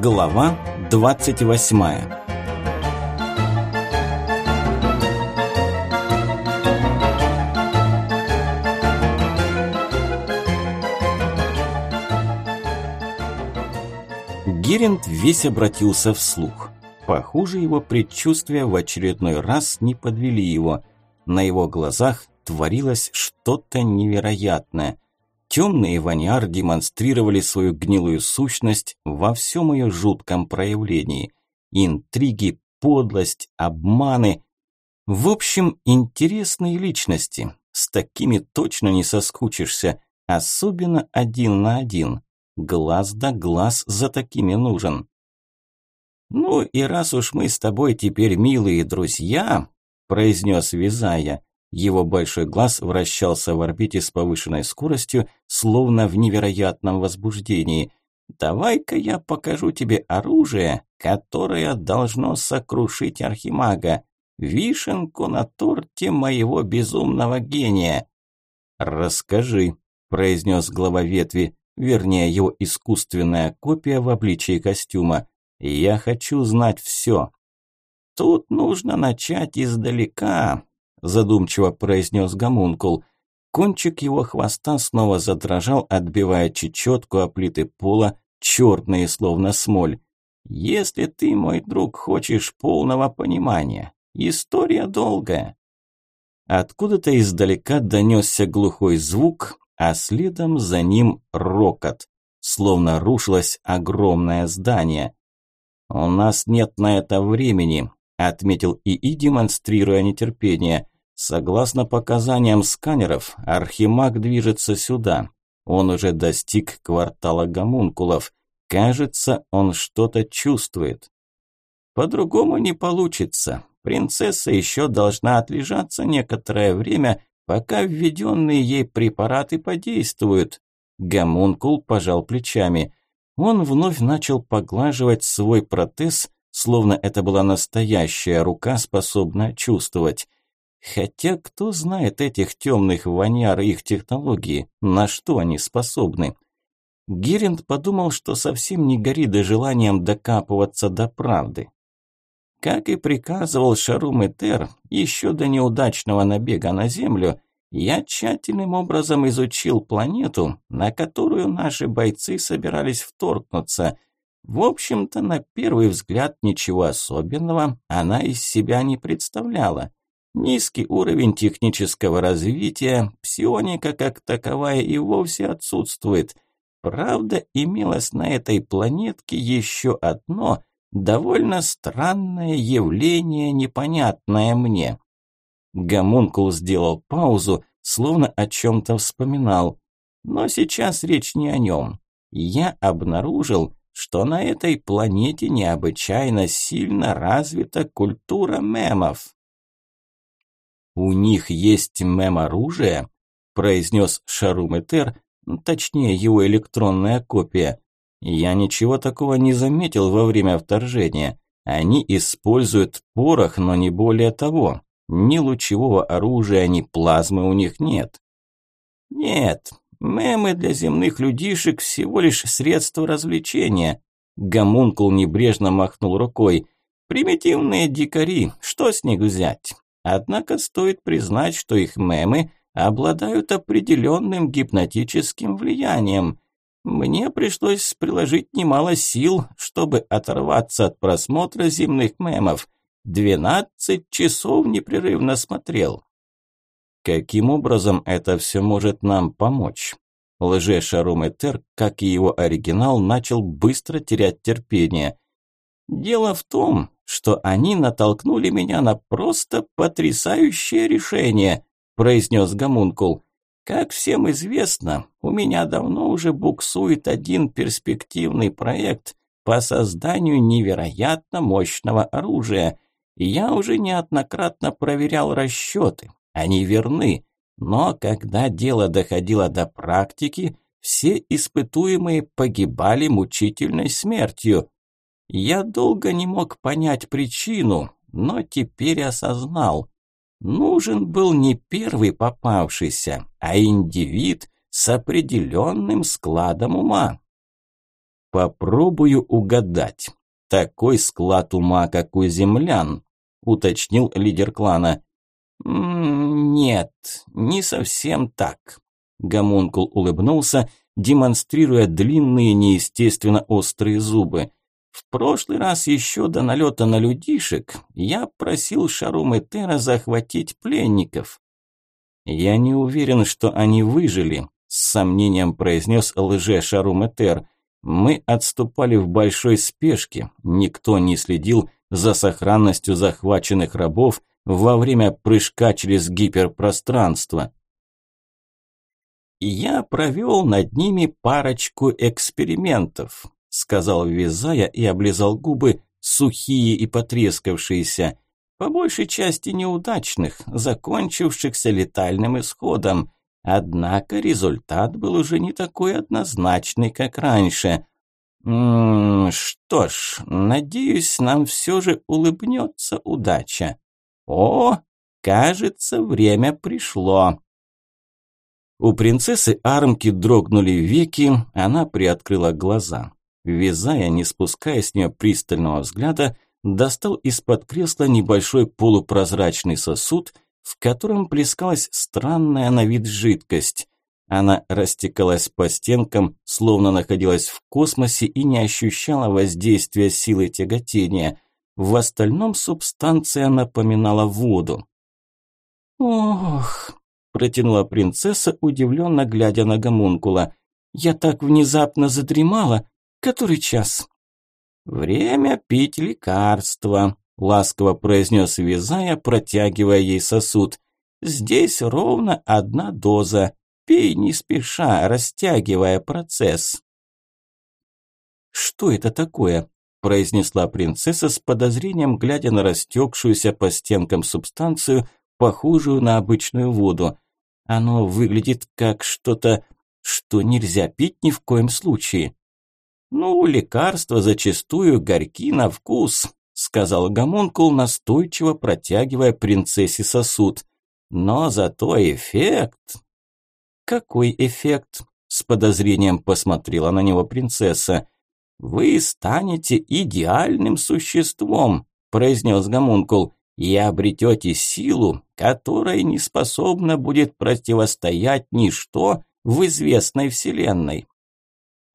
Глава 28 Геринд весь обратился вслух. Похоже, его предчувствия в очередной раз не подвели его. На его глазах творилось что-то невероятное. Темные ваниар демонстрировали свою гнилую сущность во всем ее жутком проявлении. Интриги, подлость, обманы. В общем, интересные личности. С такими точно не соскучишься, особенно один на один. Глаз да глаз за такими нужен. «Ну и раз уж мы с тобой теперь милые друзья», – произнес Визая, его большой глаз вращался в орбите с повышенной скоростью, словно в невероятном возбуждении. «Давай-ка я покажу тебе оружие, которое должно сокрушить Архимага. Вишенку на торте моего безумного гения». «Расскажи», – произнес глава ветви, вернее его искусственная копия в обличии костюма. «Я хочу знать все». «Тут нужно начать издалека», задумчиво произнес гомункул. Кончик его хвоста снова задрожал, отбивая чечетку о плиты пола, черные словно смоль. «Если ты, мой друг, хочешь полного понимания, история долгая». Откуда-то издалека донесся глухой звук, а следом за ним рокот, словно рушилось огромное здание. «У нас нет на это времени», – отметил ИИ, демонстрируя нетерпение. Согласно показаниям сканеров, Архимаг движется сюда. Он уже достиг квартала гомункулов. Кажется, он что-то чувствует. По-другому не получится. Принцесса еще должна отлежаться некоторое время, пока введенные ей препараты подействуют. Гомункул пожал плечами. Он вновь начал поглаживать свой протез, словно это была настоящая рука, способная чувствовать. Хотя кто знает этих темных ваняр и их технологии, на что они способны? Геринд подумал, что совсем не горит и желанием докапываться до правды. Как и приказывал Шарум Этер, еще до неудачного набега на Землю, я тщательным образом изучил планету, на которую наши бойцы собирались вторгнуться. В общем-то, на первый взгляд ничего особенного она из себя не представляла. Низкий уровень технического развития, псионика как таковая и вовсе отсутствует. Правда, имелось на этой планетке еще одно довольно странное явление, непонятное мне. Гомункул сделал паузу, словно о чем-то вспоминал. Но сейчас речь не о нем. Я обнаружил, что на этой планете необычайно сильно развита культура мемов. «У них есть мем-оружие?» – произнес Шарум-Этер, точнее его электронная копия. «Я ничего такого не заметил во время вторжения. Они используют порох, но не более того. Ни лучевого оружия, ни плазмы у них нет». «Нет, мемы для земных людишек всего лишь средство развлечения», – Гомункул небрежно махнул рукой. «Примитивные дикари, что с них взять? Однако стоит признать, что их мемы обладают определенным гипнотическим влиянием. Мне пришлось приложить немало сил, чтобы оторваться от просмотра земных мемов. Двенадцать часов непрерывно смотрел. Каким образом это все может нам помочь? Лже-Шарум Этер, как и его оригинал, начал быстро терять терпение. Дело в том, что они натолкнули меня на просто потрясающее решение», – произнес Гомункул. «Как всем известно, у меня давно уже буксует один перспективный проект по созданию невероятно мощного оружия. Я уже неоднократно проверял расчеты, они верны, но когда дело доходило до практики, все испытуемые погибали мучительной смертью. Я долго не мог понять причину, но теперь осознал. Нужен был не первый попавшийся, а индивид с определенным складом ума. Попробую угадать. Такой склад ума, как у землян, уточнил лидер клана. «Нет, не совсем так». Гомункул улыбнулся, демонстрируя длинные неестественно острые зубы. В прошлый раз еще до налета на людишек я просил Шарум Этера захватить пленников. «Я не уверен, что они выжили», – с сомнением произнес лже Шарум Этер. «Мы отступали в большой спешке, никто не следил за сохранностью захваченных рабов во время прыжка через гиперпространство». «Я провел над ними парочку экспериментов», – сказал Визая и облизал губы, сухие и потрескавшиеся по большей части неудачных, закончившихся летальным исходом. Однако результат был уже не такой однозначный, как раньше. М -м, что ж, надеюсь, нам все же улыбнется удача. О, кажется, время пришло. У принцессы Армки дрогнули веки, она приоткрыла глаза. Вязая, не спуская с нее пристального взгляда, достал из-под кресла небольшой полупрозрачный сосуд, в котором плескалась странная на вид жидкость. Она растекалась по стенкам, словно находилась в космосе и не ощущала воздействия силы тяготения. В остальном субстанция напоминала воду. «Ох!» – протянула принцесса, удивленно глядя на гомункула. «Я так внезапно задремала. Который час?» «Время пить лекарство», – ласково произнес Визая, протягивая ей сосуд. «Здесь ровно одна доза. Пей не спеша, растягивая процесс». «Что это такое?» – произнесла принцесса с подозрением, глядя на растекшуюся по стенкам субстанцию, похожую на обычную воду. «Оно выглядит как что-то, что нельзя пить ни в коем случае». «Ну, лекарства зачастую горьки на вкус», – сказал гомункул, настойчиво протягивая принцессе сосуд. «Но зато эффект...» «Какой эффект?» – с подозрением посмотрела на него принцесса. «Вы станете идеальным существом», – произнес гомункул, «и обретете силу, которой не способна будет противостоять ничто в известной вселенной».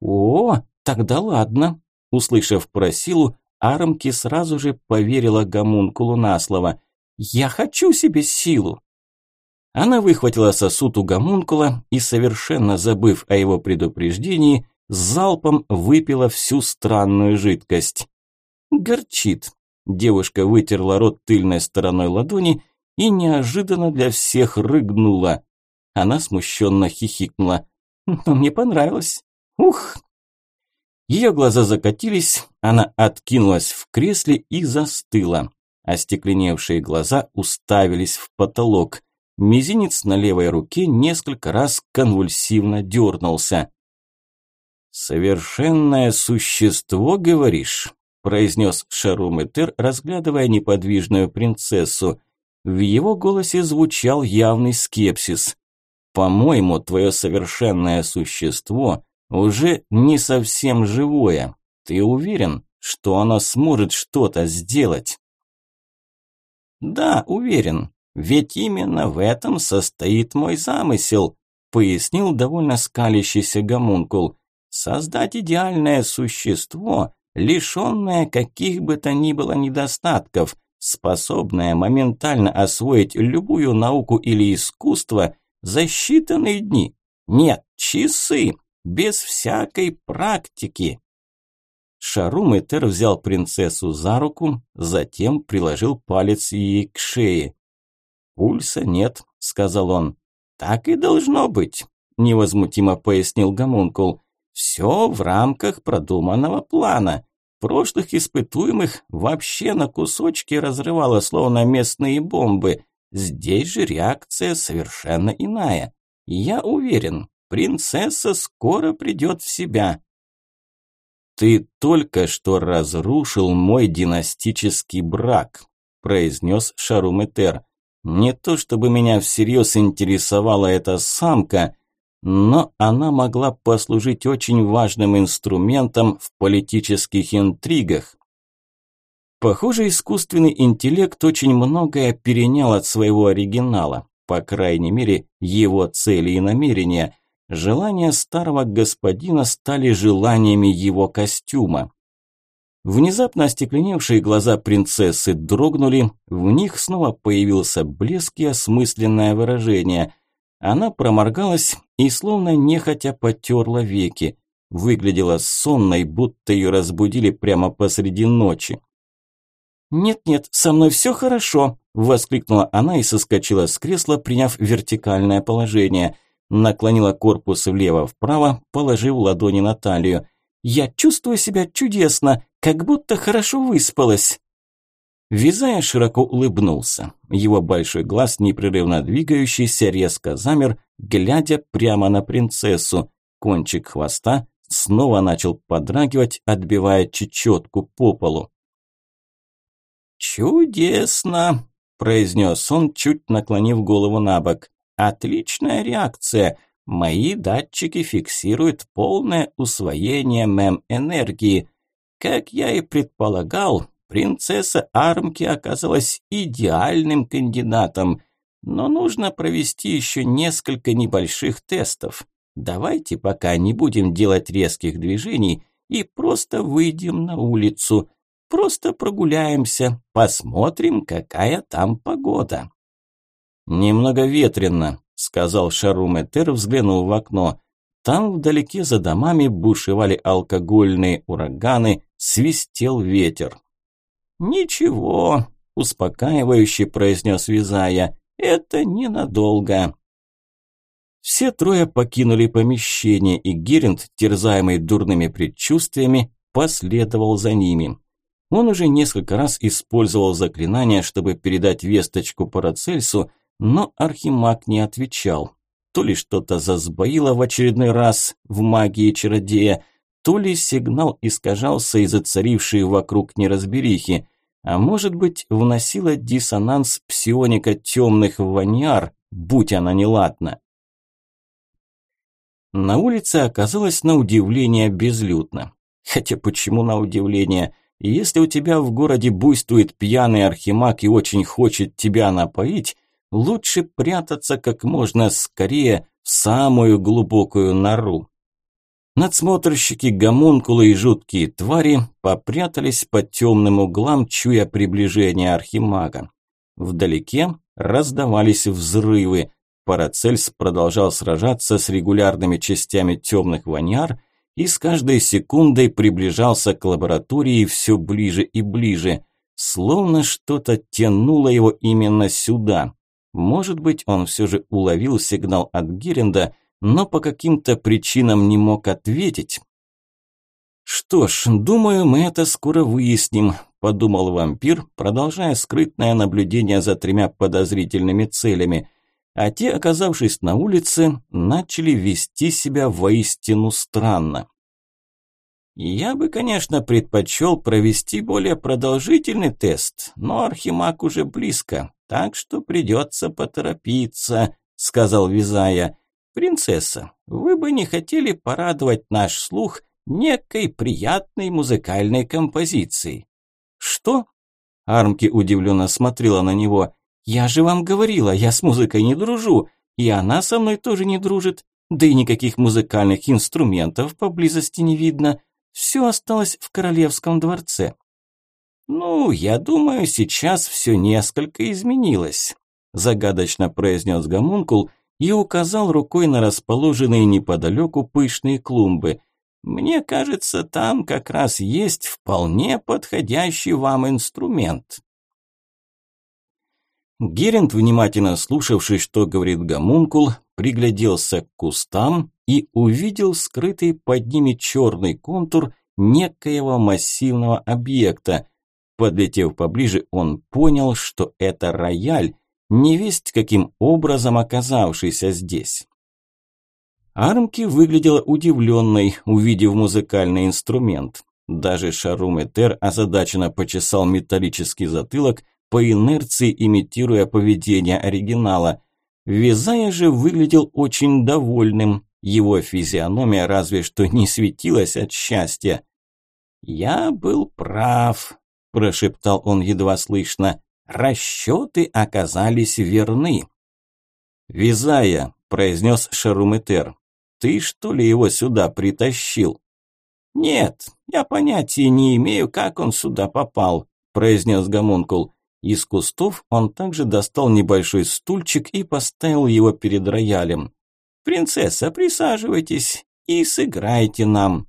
«О, «Тогда ладно», – услышав про силу, Армки сразу же поверила гомункулу на слово. «Я хочу себе силу!» Она выхватила сосуд у гомункула и, совершенно забыв о его предупреждении, залпом выпила всю странную жидкость. «Горчит!» Девушка вытерла рот тыльной стороной ладони и неожиданно для всех рыгнула. Она смущенно хихикнула. «Но мне понравилось. Ух, ее глаза закатились, она откинулась в кресле и застыла. Остекленевшие глаза уставились в потолок. Мизинец на левой руке несколько раз конвульсивно дернулся. «Совершенное существо, говоришь?» – произнес Шаруметер, разглядывая неподвижную принцессу. В его голосе звучал явный скепсис. «По-моему, твое совершенное существо уже не совсем живое. Ты уверен, что оно сможет что-то сделать? Да, уверен. Ведь именно в этом состоит мой замысел, пояснил довольно скалящийся гомункул. Создать идеальное существо, лишенное каких бы то ни было недостатков, способное моментально освоить любую науку или искусство за считанные дни. Нет, часы без всякой практики. Шарум Этер взял принцессу за руку, затем приложил палец ей к шее. «Пульса нет», – сказал он. «Так и должно быть», – невозмутимо пояснил Гомункул. «Все в рамках продуманного плана. Прошлых испытуемых вообще на кусочки разрывало, словно местные бомбы. Здесь же реакция совершенно иная. Я уверен, Принцесса скоро придет в себя. Ты только что разрушил мой династический брак, произнес Шаруметер. Не то чтобы меня всерьез интересовала эта самка, но она могла послужить очень важным инструментом в политических интригах. Похоже, искусственный интеллект очень многое перенял от своего оригинала, по крайней мере, его цели и намерения. Желания старого господина стали желаниями его костюма. Внезапно остекленевшие глаза принцессы дрогнули, в них снова появился блеск и осмысленное выражение. Она проморгалась и словно нехотя потерла веки. Выглядела сонной, будто ее разбудили прямо посреди ночи. «Нет-нет, со мной все хорошо», – воскликнула она и соскочила с кресла, приняв вертикальное положение. Наклонила корпус влево-вправо, положив ладони на талию. «Я чувствую себя чудесно, как будто хорошо выспалась». Визая широко улыбнулся. Его большой глаз, непрерывно двигающийся, резко замер, глядя прямо на принцессу. Кончик хвоста снова начал подрагивать, отбивая чечетку по полу. «Чудесно!» – произнес он, чуть наклонив голову на бок. «Отличная реакция. Мои датчики фиксируют полное усвоение мем-энергии. Как я и предполагал, принцесса Армки оказалась идеальным кандидатом. Но нужно провести еще несколько небольших тестов. Давайте пока не будем делать резких движений и просто выйдем на улицу. Просто прогуляемся, посмотрим, какая там погода. Немного ветрено, сказал Шарум Этер, взглянул в окно. Там вдалеке за домами бушевали алкогольные ураганы, свистел ветер. «Ничего», – успокаивающе произнес Визая, – «это ненадолго». Все трое покинули помещение, и Геринд, терзаемый дурными предчувствиями, последовал за ними. Он уже несколько раз использовал заклинание, чтобы передать весточку Парацельсу, но Архимаг не отвечал. То ли что-то засбоило в очередной раз в магии чародея, то ли сигнал искажался из-за царившей вокруг неразберихи, а может быть вносила диссонанс псионика темных ваньяр, будь она неладна. На улице оказалось на удивление безлюдно. Хотя почему на удивление – если у тебя в городе буйствует пьяный архимаг и очень хочет тебя напоить, лучше прятаться как можно скорее в самую глубокую нору. Надсмотрщики, гомункулы и жуткие твари попрятались под темным углам, чуя приближение архимага. Вдалеке раздавались взрывы. Парацельс продолжал сражаться с регулярными частями темных ваняр, и с каждой секундой приближался к лаборатории все ближе и ближе, словно что-то тянуло его именно сюда. Может быть, он все же уловил сигнал от Геренда, но по каким-то причинам не мог ответить. «Что ж, думаю, мы это скоро выясним», – подумал вампир, продолжая скрытное наблюдение за тремя подозрительными целями. А те, оказавшись на улице, начали вести себя воистину странно. Я бы, конечно, предпочел провести более продолжительный тест, но Архимаг уже близко, так что придется поторопиться, сказал Визая. Принцесса, вы бы не хотели порадовать наш слух некой приятной музыкальной композицией? Что? Армки удивленно смотрела на него. Я же вам говорила, я с музыкой не дружу, и она со мной тоже не дружит, да и никаких музыкальных инструментов поблизости не видно. Все осталось в королевском дворце. Ну, я думаю, сейчас все несколько изменилось, загадочно произнес Гомункул и указал рукой на расположенные неподалеку пышные клумбы. Мне кажется, там как раз есть вполне подходящий вам инструмент. Геринд, внимательно слушавший, что говорит Гомункул, пригляделся к кустам и увидел скрытый под ними черный контур некоего массивного объекта. Подлетев поближе, он понял, что это рояль, невесть каким образом оказавшийся здесь. Армки выглядела удивленной, увидев музыкальный инструмент. Даже Шарум Этер озадаченно почесал металлический затылок, по инерции имитируя поведение оригинала. Визая же выглядел очень довольным, Его физиономия разве что не светилась от счастья. «Я был прав», – прошептал он едва слышно. «Расчеты оказались верны». «Визая», – произнес Шаруметер, – «ты что ли его сюда притащил?» «Нет, я понятия не имею, как он сюда попал», – произнес Гомункул. Из кустов он также достал небольшой стульчик и поставил его перед роялем. «Принцесса, присаживайтесь и сыграйте нам».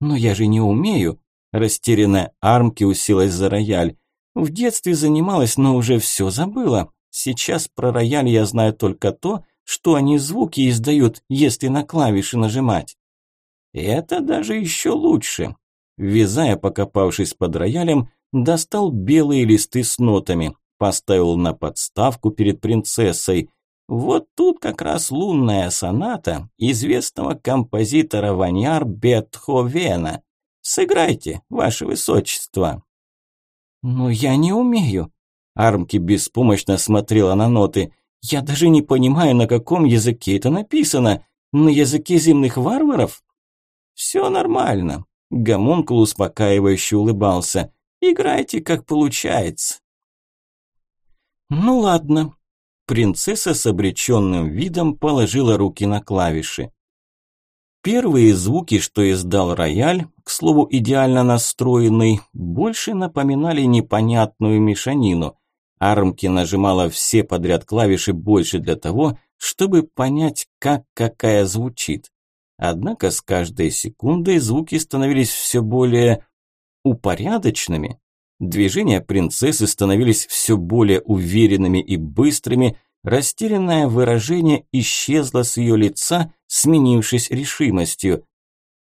«Но я же не умею», – растерянная Армки уселась за рояль. «В детстве занималась, но уже все забыла. Сейчас про рояль я знаю только то, что они звуки издают, если на клавиши нажимать». «Это даже еще лучше». Вязая, покопавшись под роялем, достал белые листы с нотами, поставил на подставку перед принцессой. Вот тут как раз лунная соната известного композитора Ваньяр Бетховена. Сыграйте, ваше высочество. Но я не умею. Армки беспомощно смотрела на ноты. Я даже не понимаю, на каком языке это написано. На языке земных варваров? Все нормально. Гомункул успокаивающе улыбался. Играйте, как получается. Ну ладно. Принцесса с обреченным видом положила руки на клавиши. Первые звуки, что издал рояль, к слову, идеально настроенный, больше напоминали непонятную мешанину. Армки нажимала все подряд клавиши больше для того, чтобы понять, как какая звучит. Однако с каждой секундой звуки становились все более упорядоченными. Движения принцессы становились все более уверенными и быстрыми, растерянное выражение исчезло с ее лица, сменившись решимостью.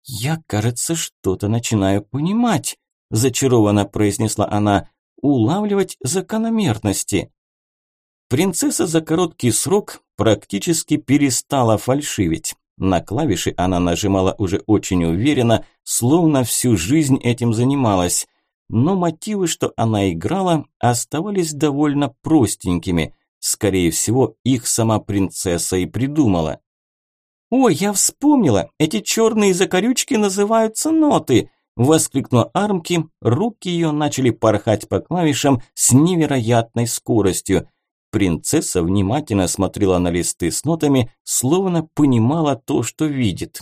«Я, кажется, что-то начинаю понимать», – зачарованно произнесла она, – «улавливать закономерности». Принцесса за короткий срок практически перестала фальшивить. На клавиши она нажимала уже очень уверенно, словно всю жизнь этим занималась. Но мотивы, что она играла, оставались довольно простенькими. Скорее всего, их сама принцесса и придумала. «Ой, я вспомнила, эти черные закорючки называются ноты!» Воскликнула Армки, руки ее начали порхать по клавишам с невероятной скоростью. Принцесса внимательно смотрела на листы с нотами, словно понимала то, что видит.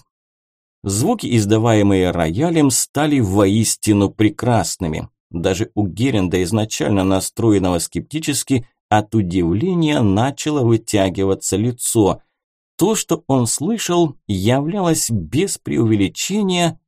Звуки, издаваемые роялем, стали воистину прекрасными. Даже у Геренда, изначально настроенного скептически, от удивления начало вытягиваться лицо. То, что он слышал, являлось без преувеличения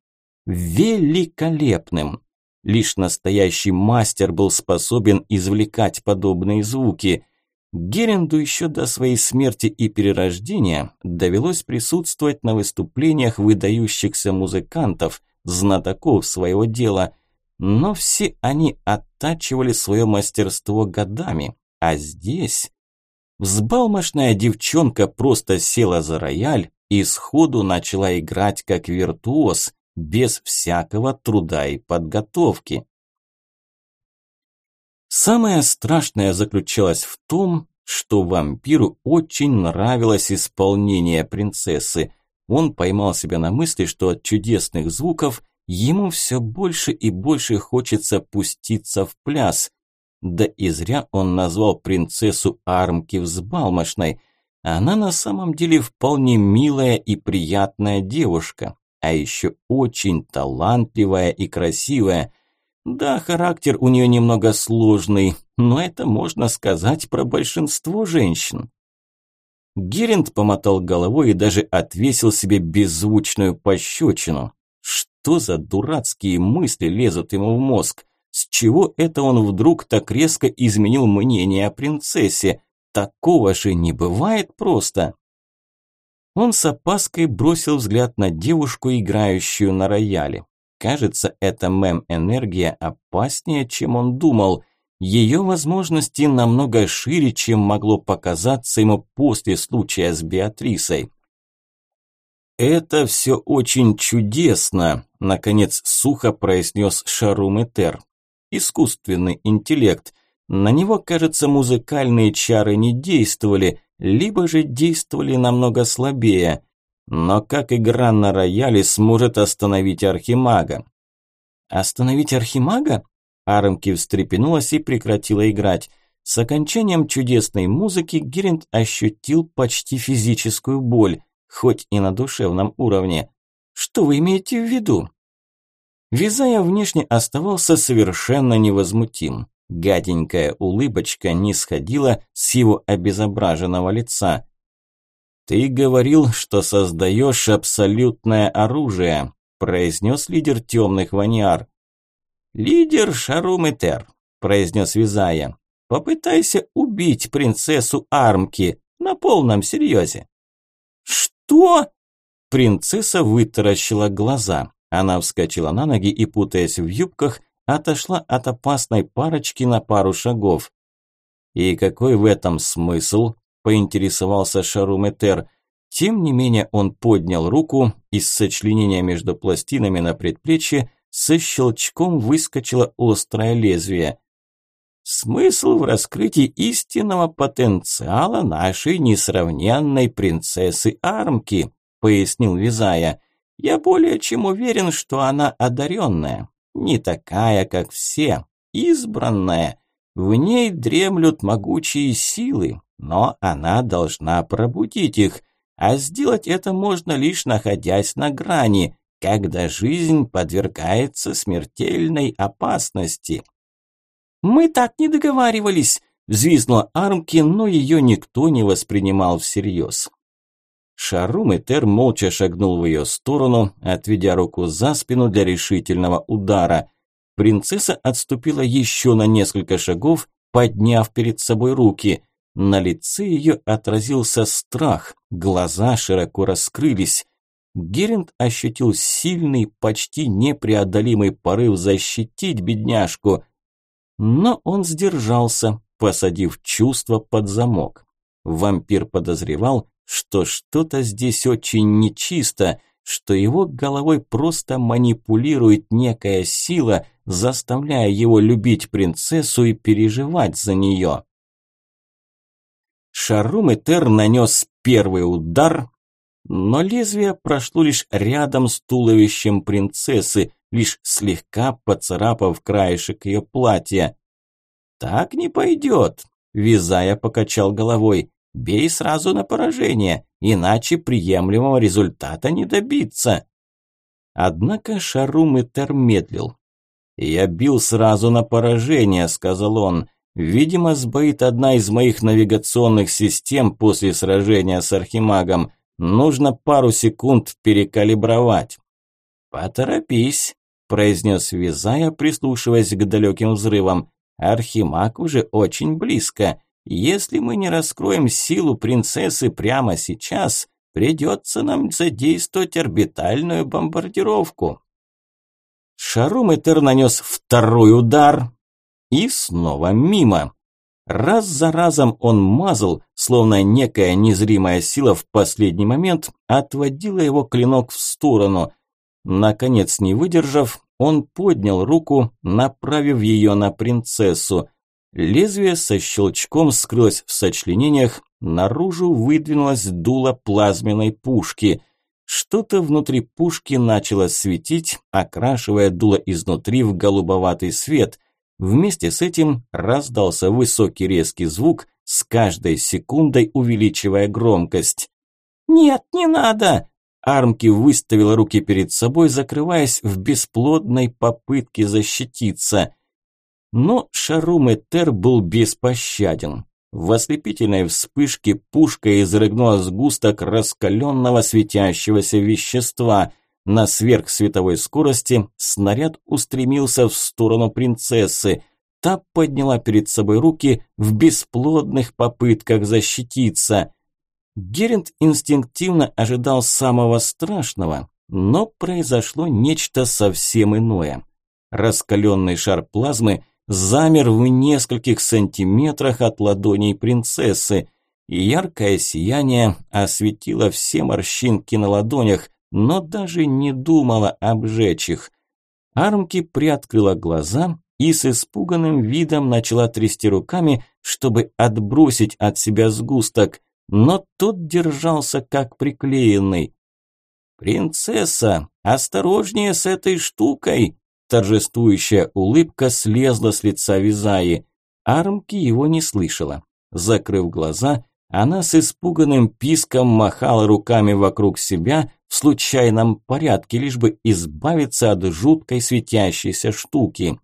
великолепным. Лишь настоящий мастер был способен извлекать подобные звуки – Геренду еще до своей смерти и перерождения довелось присутствовать на выступлениях выдающихся музыкантов, знатоков своего дела, но все они оттачивали свое мастерство годами, а здесь... Взбалмошная девчонка просто села за рояль и сходу начала играть как виртуоз, без всякого труда и подготовки. Самое страшное заключалось в том, что вампиру очень нравилось исполнение принцессы. Он поймал себя на мысли, что от чудесных звуков ему все больше и больше хочется пуститься в пляс. Да и зря он назвал принцессу Армки взбалмошной. Она на самом деле вполне милая и приятная девушка, а еще очень талантливая и красивая – да, характер у нее немного сложный, но это можно сказать про большинство женщин. Геринд помотал головой и даже отвесил себе беззвучную пощечину. Что за дурацкие мысли лезут ему в мозг? С чего это он вдруг так резко изменил мнение о принцессе? Такого же не бывает просто. Он с опаской бросил взгляд на девушку, играющую на рояле. Кажется, эта мем-энергия опаснее, чем он думал. Ее возможности намного шире, чем могло показаться ему после случая с Беатрисой. «Это все очень чудесно», – наконец сухо произнес Шарум Этер. «Искусственный интеллект. На него, кажется, музыкальные чары не действовали, либо же действовали намного слабее. Но как игра на рояле сможет остановить Архимага? Остановить Архимага? Армки встрепенулась и прекратила играть. С окончанием чудесной музыки Геринд ощутил почти физическую боль, хоть и на душевном уровне. Что вы имеете в виду? Визая внешне оставался совершенно невозмутим. Гаденькая улыбочка не сходила с его обезображенного лица. «Ты говорил, что создаешь абсолютное оружие», – произнес лидер темных ваниар. «Лидер Шаруметер», – произнес Визая. «Попытайся убить принцессу Армки на полном серьезе». «Что?» Принцесса вытаращила глаза. Она вскочила на ноги и, путаясь в юбках, отошла от опасной парочки на пару шагов. «И какой в этом смысл?» – поинтересовался Шаруметер. Тем не менее он поднял руку, из сочленения между пластинами на предплечье со щелчком выскочило острое лезвие. Смысл в раскрытии истинного потенциала нашей несравненной принцессы Армки, пояснил Визая. Я более чем уверен, что она одаренная, не такая, как все, избранная. В ней дремлют могучие силы, но она должна пробудить их, а сделать это можно лишь находясь на грани, когда жизнь подвергается смертельной опасности. «Мы так не договаривались», – взвизгнула Армки, но ее никто не воспринимал всерьез. Шарум и Тер молча шагнул в ее сторону, отведя руку за спину для решительного удара. Принцесса отступила еще на несколько шагов, подняв перед собой руки. На лице ее отразился страх, глаза широко раскрылись. Геринд ощутил сильный, почти непреодолимый порыв защитить бедняжку. Но он сдержался, посадив чувство под замок. Вампир подозревал, что что-то здесь очень нечисто, что его головой просто манипулирует некая сила, заставляя его любить принцессу и переживать за нее. Шарум Этер нанес первый удар, но лезвие прошло лишь рядом с туловищем принцессы, лишь слегка поцарапав краешек ее платья. «Так не пойдет», – Визая покачал головой. «Бей сразу на поражение, иначе приемлемого результата не добиться». Однако Шарум Этер медлил. «Я бил сразу на поражение», – сказал он. Видимо, сбоит одна из моих навигационных систем после сражения с Архимагом. Нужно пару секунд перекалибровать. Поторопись, произнес Визая, прислушиваясь к далеким взрывам. Архимаг уже очень близко. Если мы не раскроем силу принцессы прямо сейчас, придется нам задействовать орбитальную бомбардировку. Шаруметер нанес второй удар, и снова мимо. Раз за разом он мазал, словно некая незримая сила в последний момент отводила его клинок в сторону. Наконец, не выдержав, он поднял руку, направив ее на принцессу. Лезвие со щелчком скрылось в сочленениях, наружу выдвинулось дуло плазменной пушки. Что-то внутри пушки начало светить, окрашивая дуло изнутри в голубоватый свет. Вместе с этим раздался высокий резкий звук, с каждой секундой увеличивая громкость. «Нет, не надо!» Армки выставила руки перед собой, закрываясь в бесплодной попытке защититься. Но Шарум Этер был беспощаден. В ослепительной вспышке пушка изрыгнула сгусток раскаленного светящегося вещества – на сверхсветовой скорости снаряд устремился в сторону принцессы. Та подняла перед собой руки в бесплодных попытках защититься. Геринд инстинктивно ожидал самого страшного, но произошло нечто совсем иное. Раскаленный шар плазмы замер в нескольких сантиметрах от ладоней принцессы, и яркое сияние осветило все морщинки на ладонях, но даже не думала обжечь их. Армки приоткрыла глаза и с испуганным видом начала трясти руками, чтобы отбросить от себя сгусток, но тот держался как приклеенный. «Принцесса, осторожнее с этой штукой!» Торжествующая улыбка слезла с лица Визаи. Армки его не слышала. Закрыв глаза, она с испуганным писком махала руками вокруг себя в случайном порядке, лишь бы избавиться от жуткой светящейся штуки.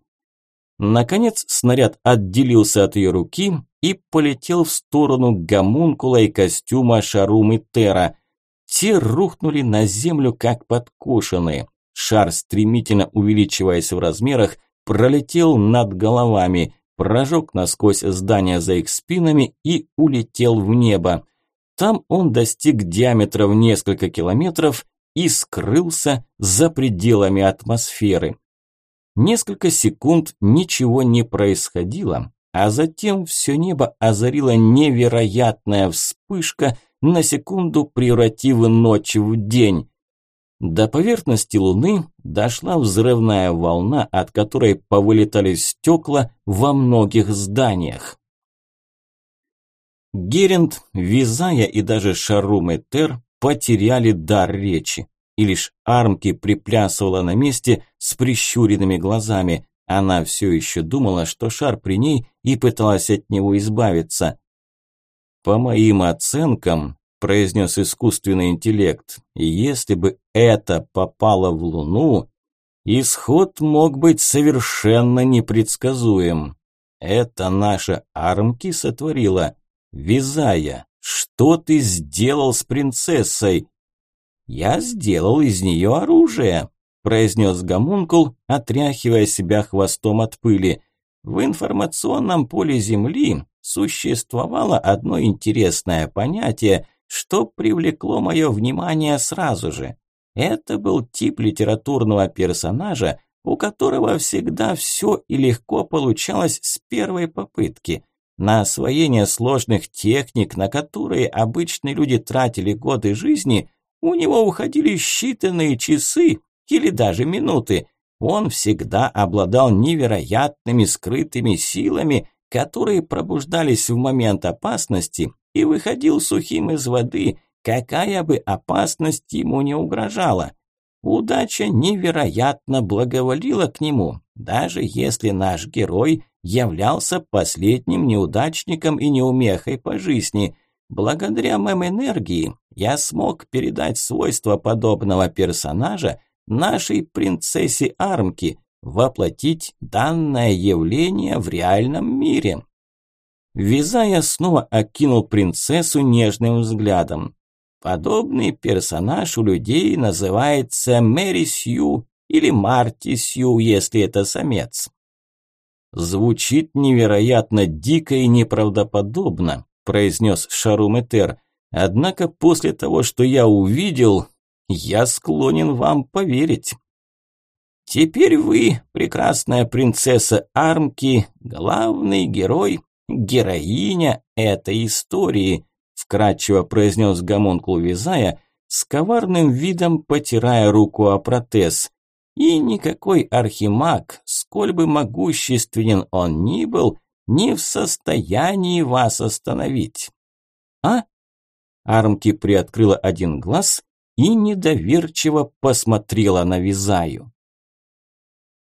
Наконец снаряд отделился от ее руки и полетел в сторону гомункула и костюма Шарумы Тера. Те рухнули на землю, как подкошенные. Шар, стремительно увеличиваясь в размерах, пролетел над головами, прожег насквозь здание за их спинами и улетел в небо. Там он достиг диаметра в несколько километров и скрылся за пределами атмосферы. Несколько секунд ничего не происходило, а затем все небо озарила невероятная вспышка, на секунду превратив ночь в день. До поверхности Луны дошла взрывная волна, от которой повылетали стекла во многих зданиях. Геринд, Визая и даже Шарум и Тер потеряли дар речи. И лишь Армки приплясывала на месте с прищуренными глазами. Она все еще думала, что шар при ней и пыталась от него избавиться. По моим оценкам, произнес искусственный интеллект. если бы это попало в Луну, исход мог быть совершенно непредсказуем. Это наша Армки сотворила. Визая, что ты сделал с принцессой? Я сделал из нее оружие, произнес гомункул, отряхивая себя хвостом от пыли. В информационном поле Земли существовало одно интересное понятие, что привлекло мое внимание сразу же. Это был тип литературного персонажа, у которого всегда все и легко получалось с первой попытки. На освоение сложных техник, на которые обычные люди тратили годы жизни, у него уходили считанные часы или даже минуты. Он всегда обладал невероятными скрытыми силами, которые пробуждались в момент опасности и выходил сухим из воды, какая бы опасность ему не угрожала. Удача невероятно благоволила к нему, даже если наш герой являлся последним неудачником и неумехой по жизни. Благодаря мем-энергии я смог передать свойства подобного персонажа нашей принцессе Армки, воплотить данное явление в реальном мире. Визая снова окинул принцессу нежным взглядом. Подобный персонаж у людей называется Мэри Сью или Марти Сью, если это самец. Звучит невероятно дико и неправдоподобно, произнес Шаруметер. Однако после того, что я увидел, я склонен вам поверить. Теперь вы, прекрасная принцесса Армки, главный герой героиня этой истории», – вкратчиво произнес гомонкул Визая, с коварным видом потирая руку о протез. «И никакой архимаг, сколь бы могущественен он ни был, не в состоянии вас остановить». «А?» Армки приоткрыла один глаз и недоверчиво посмотрела на Визаю.